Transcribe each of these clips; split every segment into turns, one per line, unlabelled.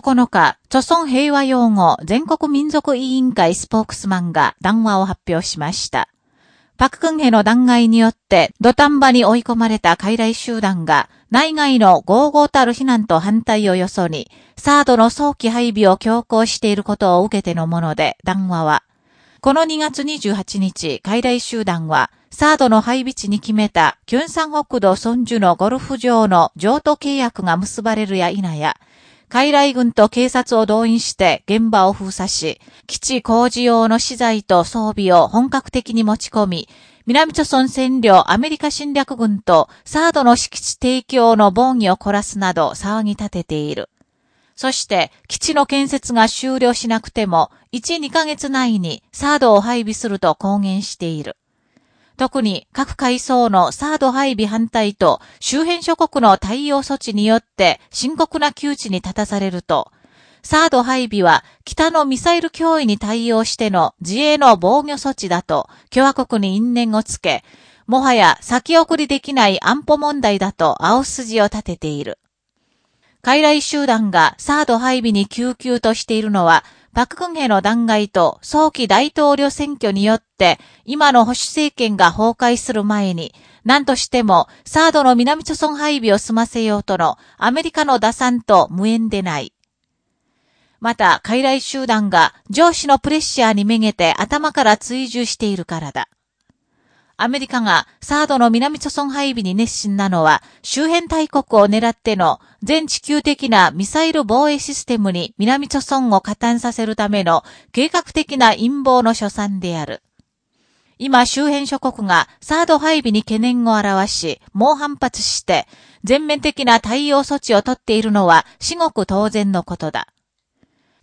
9日、著村平和用語全国民族委員会スポークスマンが談話を発表しました。パククンヘの弾劾によって土壇場に追い込まれた傀儡集団が内外の合々たる非難と反対をよそに、サードの早期配備を強行していることを受けてのもので、談話は、この2月28日、傀儡集団は、サードの配備地に決めた、キュンサン北道村樹のゴルフ場の譲渡契約が結ばれるや否や、海来軍と警察を動員して現場を封鎖し、基地工事用の資材と装備を本格的に持ち込み、南朝村占領アメリカ侵略軍とサードの敷地提供の防御を凝らすなど騒ぎ立てている。そして、基地の建設が終了しなくても、1、2ヶ月内にサードを配備すると公言している。特に各階層のサード配備反対と周辺諸国の対応措置によって深刻な窮地に立たされると、サード配備は北のミサイル脅威に対応しての自衛の防御措置だと共和国に因縁をつけ、もはや先送りできない安保問題だと青筋を立てている。傀儡集団がサード配備に救急としているのは、パククンヘの弾劾と早期大統領選挙によって、今の保守政権が崩壊する前に、何としても、サードの南朝村配備を済ませようとのアメリカの打算と無縁でない。また、傀儡集団が上司のプレッシャーにめげて頭から追従しているからだ。アメリカがサードの南朝村配備に熱心なのは、周辺大国を狙っての全地球的なミサイル防衛システムに南朝村を加担させるための計画的な陰謀の所産である。今周辺諸国がサード配備に懸念を表し、猛反発して、全面的な対応措置をとっているのは至極当然のことだ。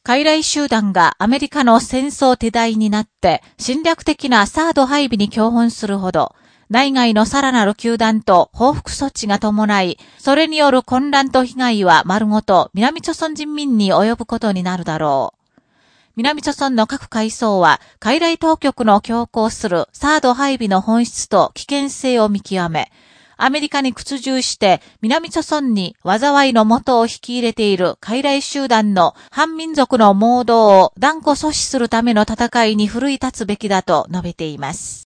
傀儡集団がアメリカの戦争手代になって侵略的なサード配備に共本するほど、内外のさらなる球団と報復措置が伴い、それによる混乱と被害は丸ごと南朝鮮人民に及ぶことになるだろう。南朝鮮の各階層は、傀儡当局の強行するサード配備の本質と危険性を見極め、アメリカに屈従して南朝村に災いの元を引き入れている傀儡集団の反民族の盲導を断固阻止するための戦いに奮い立つべきだと述べています。